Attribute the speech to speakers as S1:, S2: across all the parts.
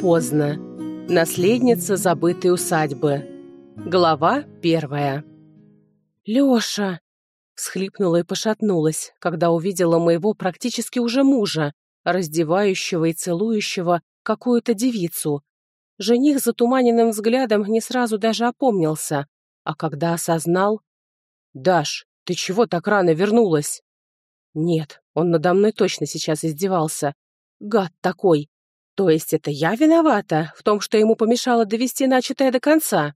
S1: поздно. Наследница забытой усадьбы. Глава первая. «Лёша!» — всхлипнула и пошатнулась, когда увидела моего практически уже мужа, раздевающего и целующего какую-то девицу. Жених затуманенным взглядом не сразу даже опомнился, а когда осознал... «Даш, ты чего так рано вернулась?» Нет, он надо мной точно сейчас издевался. Гад такой. То есть это я виновата в том, что ему помешало довести начатое до конца?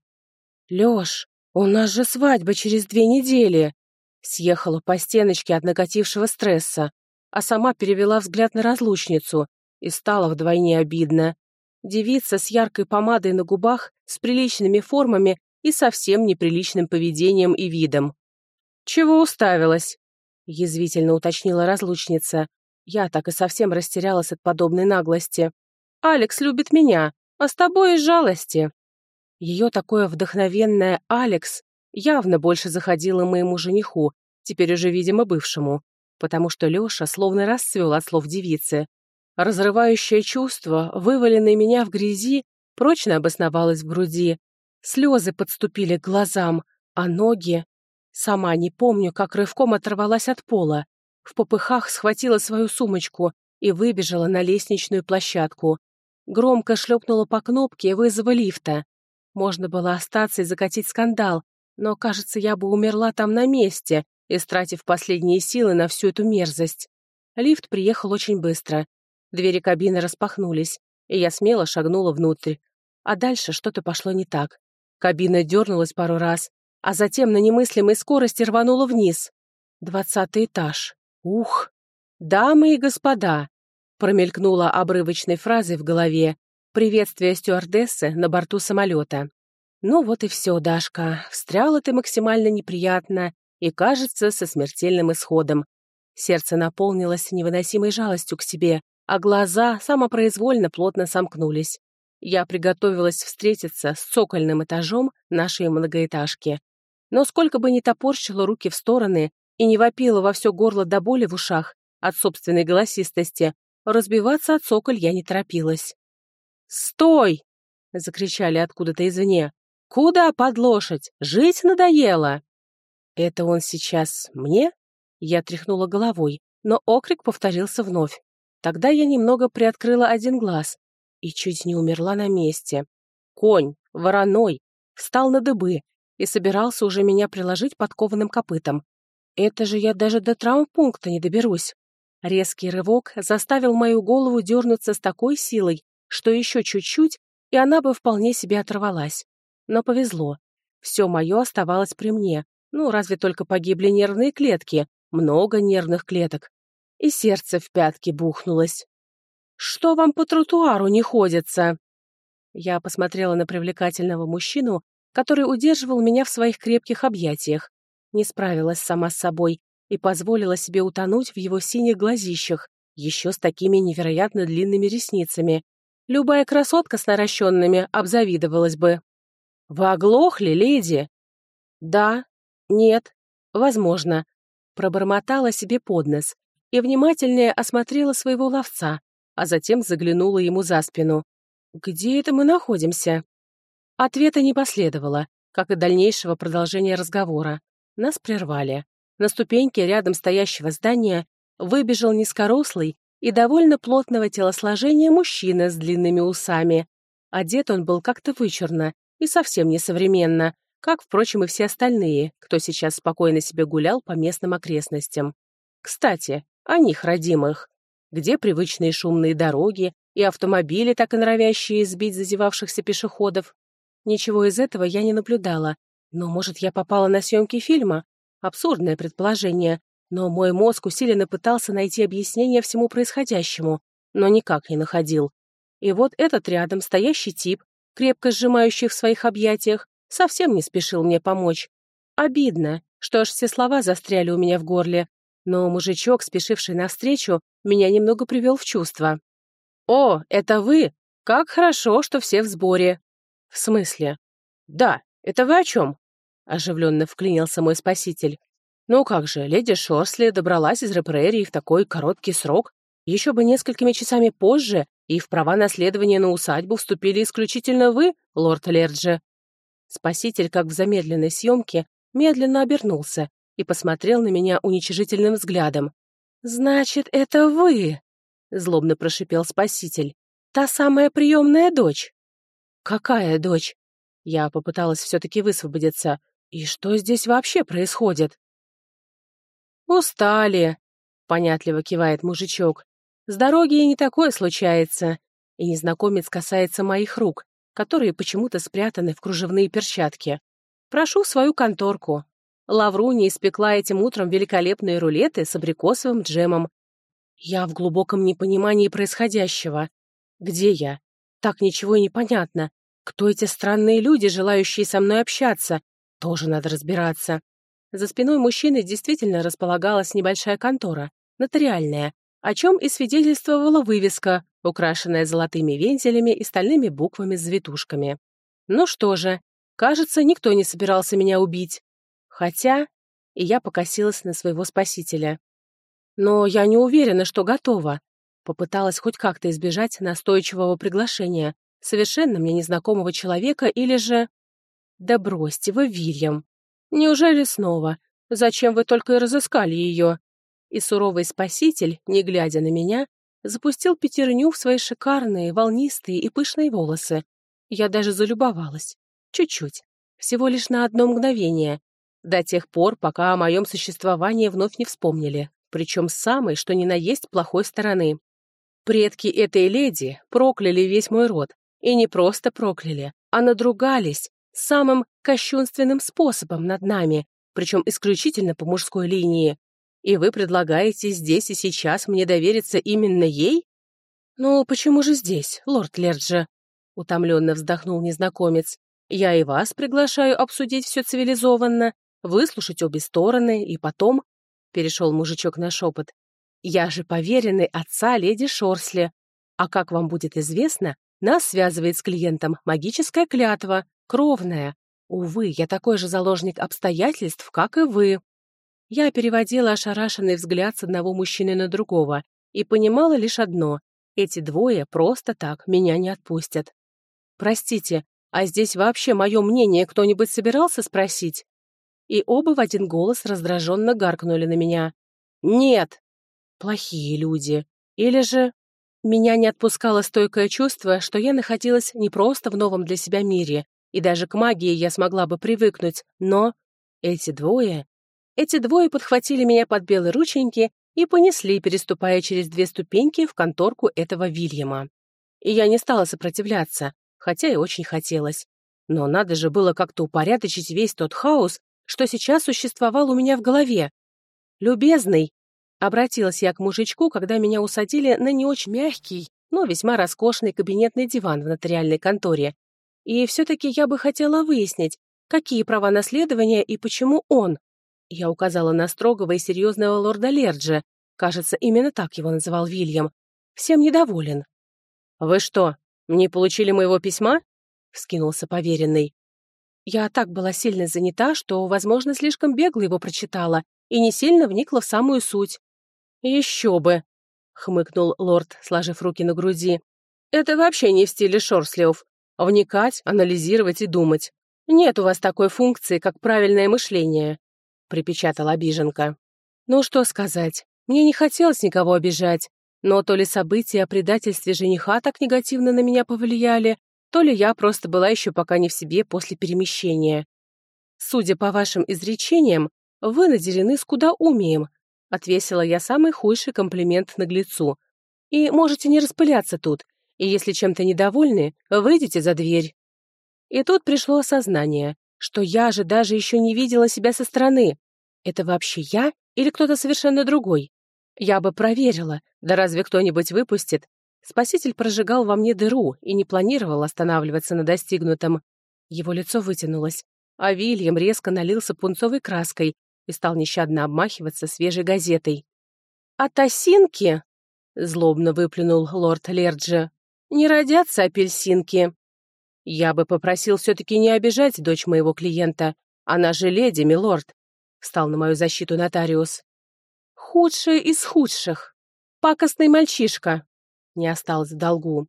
S1: Лёш, у нас же свадьба через две недели. Съехала по стеночке от накатившего стресса, а сама перевела взгляд на разлучницу и стало вдвойне обидно. Девица с яркой помадой на губах, с приличными формами и совсем неприличным поведением и видом. «Чего уставилась?» — язвительно уточнила разлучница. Я так и совсем растерялась от подобной наглости. Алекс любит меня, а с тобой из жалости». Ее такое вдохновенное «Алекс» явно больше заходило моему жениху, теперь уже, видимо, бывшему, потому что Леша словно расцвел от слов девицы. Разрывающее чувство, вываленное меня в грязи, прочно обосновалось в груди. Слезы подступили к глазам, а ноги... Сама не помню, как рывком оторвалась от пола. В попыхах схватила свою сумочку и выбежала на лестничную площадку. Громко шлепнула по кнопке вызова лифта. Можно было остаться и закатить скандал, но, кажется, я бы умерла там на месте, истратив последние силы на всю эту мерзость. Лифт приехал очень быстро. Двери кабины распахнулись, и я смело шагнула внутрь. А дальше что-то пошло не так. Кабина дернулась пару раз, а затем на немыслимой скорости рванула вниз. Двадцатый этаж. Ух! Дамы и господа, Промелькнула обрывочной фразой в голове «Приветствие стюардессы на борту самолета». Ну вот и все, Дашка, встряла ты максимально неприятно и, кажется, со смертельным исходом. Сердце наполнилось невыносимой жалостью к себе, а глаза самопроизвольно плотно сомкнулись. Я приготовилась встретиться с цокольным этажом нашей многоэтажки. Но сколько бы ни топорщила руки в стороны и не вопила во все горло до боли в ушах от собственной голосистости, Разбиваться от цоколь я не торопилась. «Стой!» — закричали откуда-то извне. «Куда под лошадь? Жить надоело!» «Это он сейчас мне?» Я тряхнула головой, но окрик повторился вновь. Тогда я немного приоткрыла один глаз и чуть не умерла на месте. Конь, вороной, встал на дыбы и собирался уже меня приложить подкованным копытом. Это же я даже до травмпункта не доберусь. Резкий рывок заставил мою голову дернуться с такой силой, что еще чуть-чуть, и она бы вполне себе оторвалась. Но повезло. Все мое оставалось при мне. Ну, разве только погибли нервные клетки, много нервных клеток. И сердце в пятки бухнулось. «Что вам по тротуару не ходится?» Я посмотрела на привлекательного мужчину, который удерживал меня в своих крепких объятиях. Не справилась сама с собой и позволила себе утонуть в его синих глазищах, еще с такими невероятно длинными ресницами. Любая красотка с наращенными обзавидовалась бы. «Вы оглохли, леди?» «Да, нет, возможно», — пробормотала себе под нос и внимательнее осмотрела своего ловца, а затем заглянула ему за спину. «Где это мы находимся?» Ответа не последовало, как и дальнейшего продолжения разговора. Нас прервали. На ступеньке рядом стоящего здания выбежал низкорослый и довольно плотного телосложения мужчина с длинными усами. Одет он был как-то вычурно и совсем несовременно, как, впрочем, и все остальные, кто сейчас спокойно себе гулял по местным окрестностям. Кстати, о них, родимых. Где привычные шумные дороги и автомобили, так и норовящие сбить зазевавшихся пешеходов? Ничего из этого я не наблюдала, но, может, я попала на съемки фильма? Абсурдное предположение, но мой мозг усиленно пытался найти объяснение всему происходящему, но никак не находил. И вот этот рядом стоящий тип, крепко сжимающий в своих объятиях, совсем не спешил мне помочь. Обидно, что аж все слова застряли у меня в горле, но мужичок, спешивший навстречу, меня немного привел в чувство. «О, это вы! Как хорошо, что все в сборе!» «В смысле?» «Да, это вы о чем?» — оживленно вклинился мой спаситель. «Ну как же, леди Шорсли добралась из Репрерии в такой короткий срок. Еще бы несколькими часами позже и в права наследования на усадьбу вступили исключительно вы, лорд Лерджи. Спаситель, как в замедленной съемке, медленно обернулся и посмотрел на меня уничижительным взглядом. «Значит, это вы!» — злобно прошипел спаситель. «Та самая приемная дочь!» «Какая дочь?» Я попыталась все-таки высвободиться. «И что здесь вообще происходит?» «Устали», — понятливо кивает мужичок. «С дороги и не такое случается». И незнакомец касается моих рук, которые почему-то спрятаны в кружевные перчатки. «Прошу свою конторку». Лавруни испекла этим утром великолепные рулеты с абрикосовым джемом. Я в глубоком непонимании происходящего. Где я? Так ничего и не понятно. Кто эти странные люди, желающие со мной общаться? Тоже надо разбираться. За спиной мужчины действительно располагалась небольшая контора, нотариальная, о чем и свидетельствовала вывеска, украшенная золотыми вензелями и стальными буквами с завитушками. Ну что же, кажется, никто не собирался меня убить. Хотя... И я покосилась на своего спасителя. Но я не уверена, что готова. Попыталась хоть как-то избежать настойчивого приглашения, совершенно мне незнакомого человека или же... Да бросьте вы, Вильям. Неужели снова? Зачем вы только и разыскали ее? И суровый спаситель, не глядя на меня, запустил пятерню в свои шикарные, волнистые и пышные волосы. Я даже залюбовалась. Чуть-чуть. Всего лишь на одно мгновение. До тех пор, пока о моем существовании вновь не вспомнили. Причем с самой, что ни на есть, плохой стороны. Предки этой леди прокляли весь мой род, и не просто прокляли, а надругались самым кощунственным способом над нами, причем исключительно по мужской линии. И вы предлагаете здесь и сейчас мне довериться именно ей? Ну, почему же здесь, лорд Лерджи? Утомленно вздохнул незнакомец. Я и вас приглашаю обсудить все цивилизованно, выслушать обе стороны и потом... Перешел мужичок на шепот. Я же поверенный отца леди Шорсли. А как вам будет известно, нас связывает с клиентом магическая клятва, кровная. Увы, я такой же заложник обстоятельств, как и вы. Я переводила ошарашенный взгляд с одного мужчины на другого и понимала лишь одно — эти двое просто так меня не отпустят. Простите, а здесь вообще мое мнение кто-нибудь собирался спросить? И оба в один голос раздраженно гаркнули на меня. «Нет!» Плохие люди. Или же... Меня не отпускало стойкое чувство, что я находилась не просто в новом для себя мире, и даже к магии я смогла бы привыкнуть, но эти двое... Эти двое подхватили меня под белые рученьки и понесли, переступая через две ступеньки в конторку этого Вильяма. И я не стала сопротивляться, хотя и очень хотелось. Но надо же было как-то упорядочить весь тот хаос, что сейчас существовал у меня в голове. «Любезный», Обратилась я к мужичку, когда меня усадили на не очень мягкий, но весьма роскошный кабинетный диван в нотариальной конторе. И все-таки я бы хотела выяснить, какие права наследования и почему он. Я указала на строгого и серьезного лорда Лерджи, кажется, именно так его называл Вильям, всем недоволен. «Вы что, не получили моего письма?» — вскинулся поверенный. Я так была сильно занята, что, возможно, слишком бегло его прочитала и не сильно вникла в самую суть. «Еще бы!» — хмыкнул лорд, сложив руки на груди. «Это вообще не в стиле Шорслиов. Вникать, анализировать и думать. Нет у вас такой функции, как правильное мышление», — припечатала обиженка. «Ну что сказать, мне не хотелось никого обижать, но то ли события о предательстве жениха так негативно на меня повлияли, то ли я просто была еще пока не в себе после перемещения. Судя по вашим изречениям, вы наделены скудоумием, Отвесила я самый худший комплимент наглецу. И можете не распыляться тут, и если чем-то недовольны, выйдите за дверь. И тут пришло осознание, что я же даже еще не видела себя со стороны. Это вообще я или кто-то совершенно другой? Я бы проверила, да разве кто-нибудь выпустит? Спаситель прожигал во мне дыру и не планировал останавливаться на достигнутом. Его лицо вытянулось, а Вильям резко налился пунцовой краской и стал нещадно обмахиваться свежей газетой. «От осинки?» — злобно выплюнул лорд Лерджи. «Не родятся апельсинки». «Я бы попросил все-таки не обижать дочь моего клиента. Она же леди, милорд», — встал на мою защиту нотариус. «Худшая из худших», Пакостный мальчишка. Не осталось в долгу.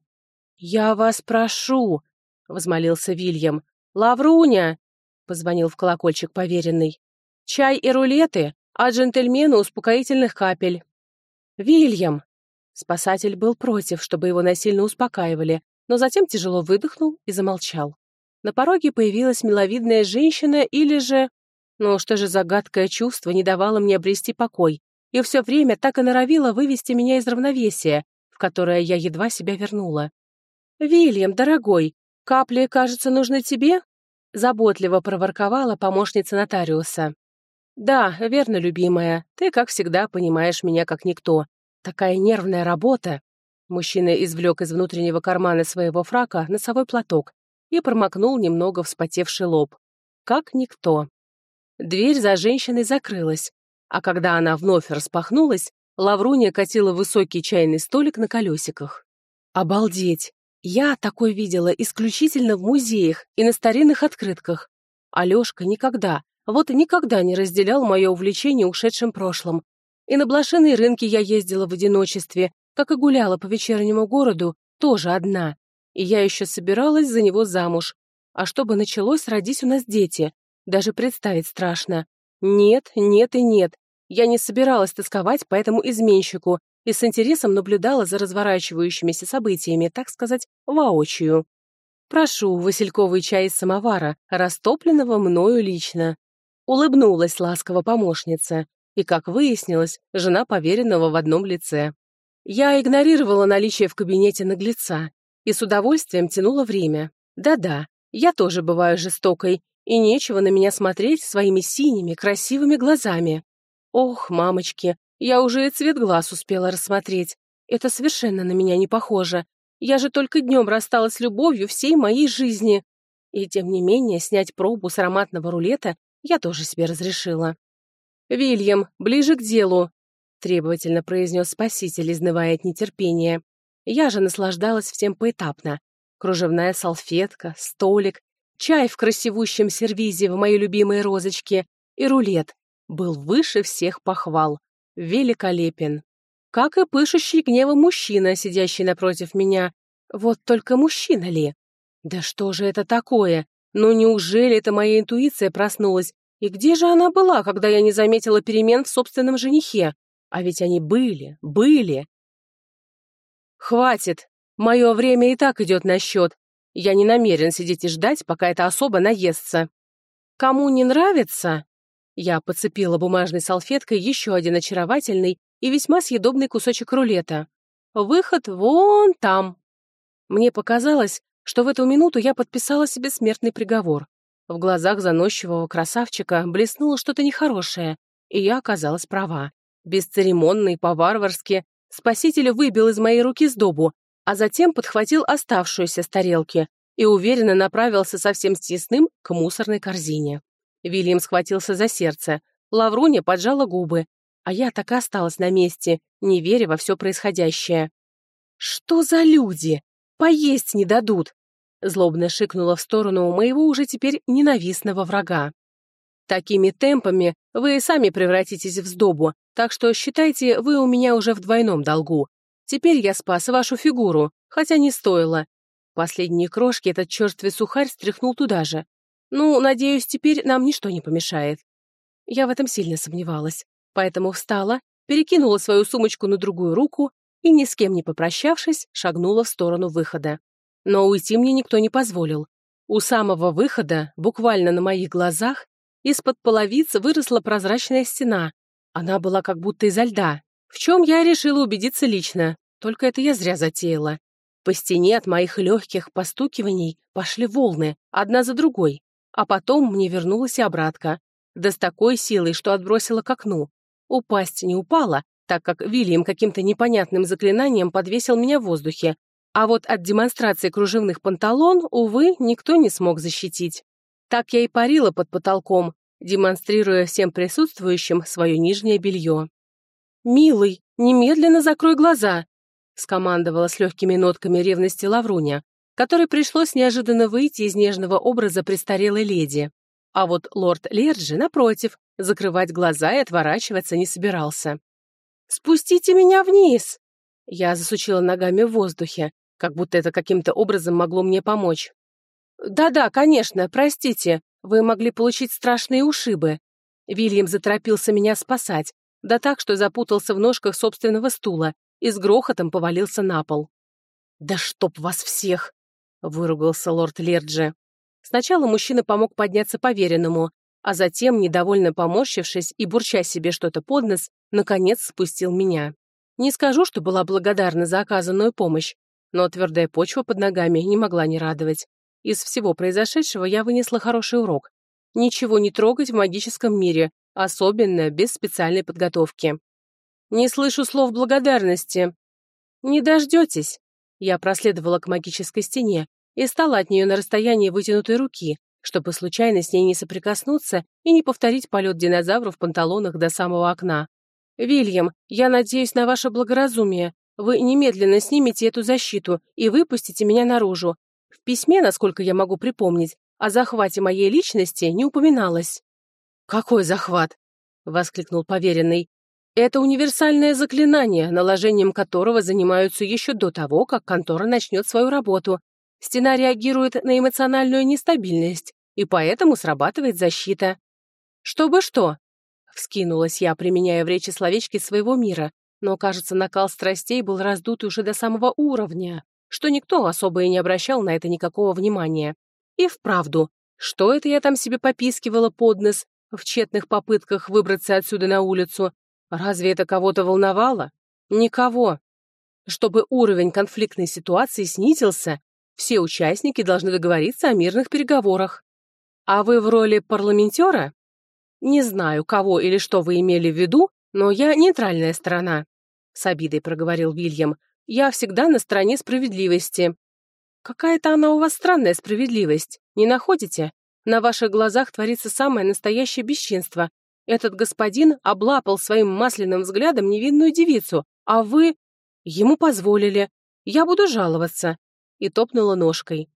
S1: «Я вас прошу», — возмолился Вильям. «Лавруня!» — позвонил в колокольчик поверенный. «Чай и рулеты, а джентльмену успокоительных капель». «Вильям!» Спасатель был против, чтобы его насильно успокаивали, но затем тяжело выдохнул и замолчал. На пороге появилась миловидная женщина или же... Ну что же загадкое чувство не давало мне обрести покой, и все время так и норовило вывести меня из равновесия, в которое я едва себя вернула. «Вильям, дорогой, капли, кажется, нужны тебе?» Заботливо проворковала помощница нотариуса. «Да, верно, любимая, ты, как всегда, понимаешь меня как никто. Такая нервная работа!» Мужчина извлек из внутреннего кармана своего фрака носовой платок и промокнул немного вспотевший лоб. Как никто. Дверь за женщиной закрылась, а когда она вновь распахнулась, Лавруния катила высокий чайный столик на колесиках. Обалдеть! Я такой видела исключительно в музеях и на старинных открытках. Алёшка никогда, вот никогда не разделял мое увлечение ушедшим прошлым. И на блошиные рынки я ездила в одиночестве, как и гуляла по вечернему городу, тоже одна. И я еще собиралась за него замуж. А чтобы началось, родись у нас дети. Даже представить страшно. Нет, нет и нет. Я не собиралась тосковать по этому изменщику и с интересом наблюдала за разворачивающимися событиями, так сказать, воочию. «Прошу, васильковый чай из самовара, растопленного мною лично». Улыбнулась ласково помощница, и, как выяснилось, жена поверенного в одном лице. Я игнорировала наличие в кабинете наглеца и с удовольствием тянула время. Да-да, я тоже бываю жестокой, и нечего на меня смотреть своими синими, красивыми глазами. Ох, мамочки, я уже и цвет глаз успела рассмотреть. Это совершенно на меня не похоже. Я же только днем рассталась с любовью всей моей жизни. И тем не менее, снять пробу с ароматного рулета я тоже себе разрешила. «Вильям, ближе к делу», — требовательно произнес спаситель, изнывая от нетерпения. Я же наслаждалась всем поэтапно. Кружевная салфетка, столик, чай в красивущем сервизе в моей любимой розочке и рулет был выше всех похвал. Великолепен. Как и пышущий гневом мужчина, сидящий напротив меня. Вот только мужчина ли? Да что же это такое? Ну неужели это моя интуиция проснулась и где же она была, когда я не заметила перемен в собственном женихе? А ведь они были, были. Хватит. Мое время и так идет на счет. Я не намерен сидеть и ждать, пока эта особа наестся. Кому не нравится? Я подцепила бумажной салфеткой еще один очаровательный и весьма съедобный кусочек рулета. Выход вон там. Мне показалось, что в эту минуту я подписала себе смертный приговор. В глазах заносчивого красавчика блеснуло что-то нехорошее, и я оказалась права. Бесцеремонный, по-варварски, спаситель выбил из моей руки сдобу, а затем подхватил оставшуюся с тарелки и уверенно направился совсем стесным к мусорной корзине. Вильям схватился за сердце, Лавруня поджала губы, а я так и осталась на месте, не веря во все происходящее. «Что за люди? Поесть не дадут!» Злобно шикнула в сторону моего уже теперь ненавистного врага. «Такими темпами вы и сами превратитесь в сдобу, так что считайте, вы у меня уже в двойном долгу. Теперь я спас вашу фигуру, хотя не стоило. Последние крошки этот черствый сухарь стряхнул туда же. Ну, надеюсь, теперь нам ничто не помешает». Я в этом сильно сомневалась, поэтому встала, перекинула свою сумочку на другую руку и, ни с кем не попрощавшись, шагнула в сторону выхода. Но уйти мне никто не позволил. У самого выхода, буквально на моих глазах, из-под половицы выросла прозрачная стена. Она была как будто изо льда, в чем я решила убедиться лично, только это я зря затеяла. По стене от моих легких постукиваний пошли волны, одна за другой, а потом мне вернулась и обратка, да с такой силой, что отбросила к окну. Упасть не упала, так как Вильям каким-то непонятным заклинанием подвесил меня в воздухе, а вот от демонстрации кружевных панталон, увы, никто не смог защитить. Так я и парила под потолком, демонстрируя всем присутствующим свое нижнее белье. «Милый, немедленно закрой глаза!» — скомандовала с легкими нотками ревности Лавруня, которой пришлось неожиданно выйти из нежного образа престарелой леди. А вот лорд Лерджи, напротив, закрывать глаза и отворачиваться не собирался. «Спустите меня вниз!» Я засучила ногами в воздухе, как будто это каким-то образом могло мне помочь. «Да-да, конечно, простите, вы могли получить страшные ушибы». Вильям заторопился меня спасать, да так, что запутался в ножках собственного стула и с грохотом повалился на пол. «Да чтоб вас всех!» — выругался лорд Лерджи. Сначала мужчина помог подняться поверенному, а затем, недовольно поморщившись и бурча себе что-то под нос, наконец спустил меня. Не скажу, что была благодарна за оказанную помощь, но твердая почва под ногами не могла не радовать. Из всего произошедшего я вынесла хороший урок. Ничего не трогать в магическом мире, особенно без специальной подготовки. Не слышу слов благодарности. Не дождетесь. Я проследовала к магической стене и стала от нее на расстоянии вытянутой руки, чтобы случайно с ней не соприкоснуться и не повторить полет динозавра в панталонах до самого окна. «Вильям, я надеюсь на ваше благоразумие. Вы немедленно снимете эту защиту и выпустите меня наружу. В письме, насколько я могу припомнить, о захвате моей личности не упоминалось». «Какой захват?» — воскликнул поверенный. «Это универсальное заклинание, наложением которого занимаются еще до того, как контора начнет свою работу. Стена реагирует на эмоциональную нестабильность, и поэтому срабатывает защита». «Чтобы что?» — вскинулась я, применяя в речи словечки своего мира, но, кажется, накал страстей был раздут уже до самого уровня, что никто особо и не обращал на это никакого внимания. И вправду, что это я там себе попискивала под нос в тщетных попытках выбраться отсюда на улицу? Разве это кого-то волновало? Никого. Чтобы уровень конфликтной ситуации снизился, все участники должны договориться о мирных переговорах. А вы в роли парламентера? Не знаю, кого или что вы имели в виду, но я нейтральная сторона. — с обидой проговорил Вильям. «Я всегда на стороне справедливости». «Какая-то она у вас странная справедливость, не находите? На ваших глазах творится самое настоящее бесчинство. Этот господин облапал своим масляным взглядом невинную девицу, а вы... Ему позволили. Я буду жаловаться». И топнула ножкой.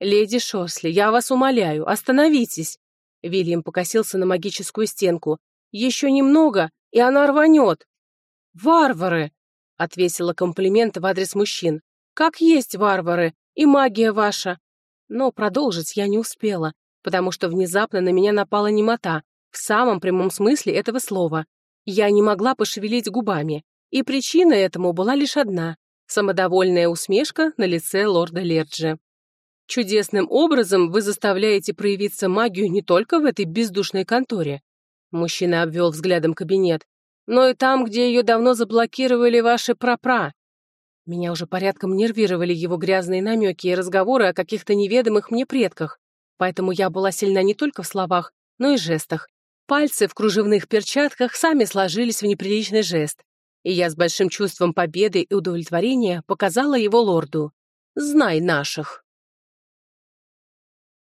S1: «Леди Шорсли, я вас умоляю, остановитесь!» Вильям покосился на магическую стенку. «Еще немного, и она рванет!» «Варвары!» — отвесила комплимент в адрес мужчин. «Как есть варвары! И магия ваша!» Но продолжить я не успела, потому что внезапно на меня напала немота, в самом прямом смысле этого слова. Я не могла пошевелить губами, и причина этому была лишь одна — самодовольная усмешка на лице лорда Лерджи. «Чудесным образом вы заставляете проявиться магию не только в этой бездушной конторе». Мужчина обвел взглядом кабинет, но и там, где ее давно заблокировали ваши прапра. Меня уже порядком нервировали его грязные намеки и разговоры о каких-то неведомых мне предках, поэтому я была сильна не только в словах, но и жестах. Пальцы в кружевных перчатках сами сложились в неприличный жест, и я с большим чувством победы и удовлетворения показала его лорду. «Знай наших».